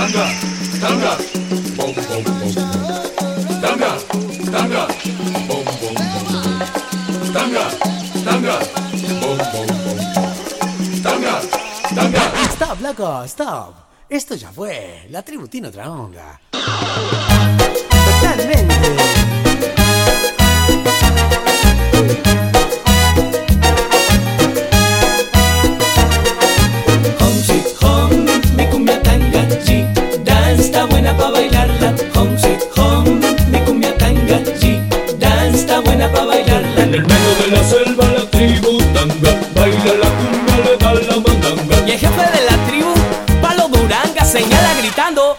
tanga, tanga, bom bom bom. Tanga, tanga, bom bom bom. Tanga, tanga, bom bom bom. Tanga, tanga. Stop, loco, stop. Esto ya fue. La tribu tiene otra onda. Totalmente.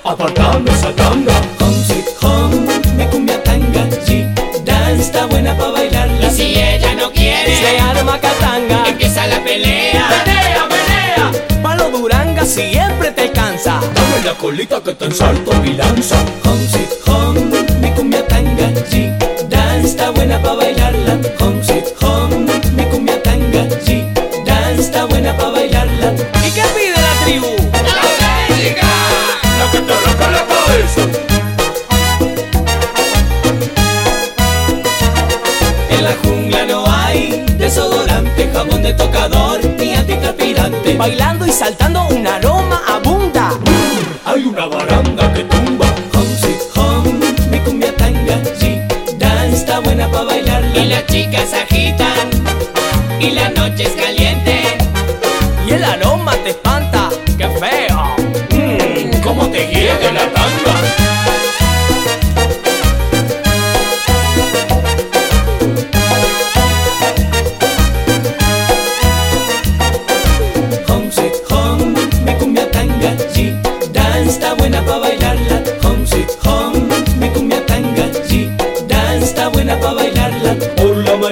Apartando esa tanga. Home sweet home, mi cumbia tanga, G Dance está buena pa' bailarla Y si ella no quiere, Se arma catanga empieza la pelea. ¡Pelea, pelea! Palo Duranga siempre te alcanza Dame la colita que te ensalto mi lanza. Home sweet home, mi cumbia tanga, G Bailando y saltando un aroma abunda Hay una baranda que tumba. Home sweet home, mi cumbia tanga, Dance está buena pa' bailarla Y las chicas agitan. Y la noche es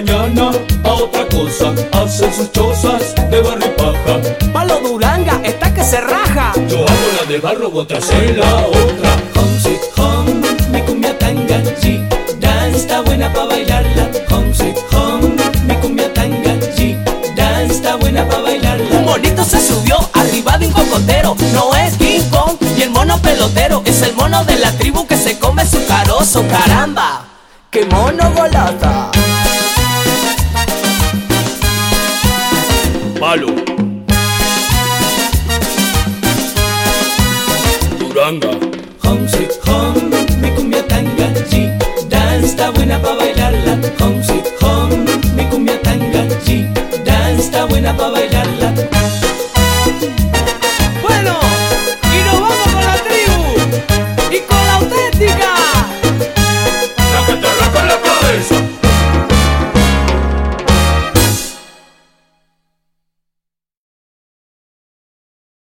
mañana a otra cosa hacen sus chozas de barro y paja. Palo Duranga está que se raja Yo hago la de barro, vos haces la otra. Home sweet home, mi cumbia tanga, G Dance está buena pa' bailarla Home sweet home, mi cumbia tanga, G Dance está buena pa' bailarla Un monito se subió arriba de un cocotero No es King Kong y el mono pelotero Es el mono de la tribu que se come su carozo ¡Caramba! ¡Qué mono golata! palo. Duranga. Home home, mi cumbia tanga, sí. Dan está buena para bailarla. Home sweet home, mi cumbia tanga, sí. Dan está buena para bailarla.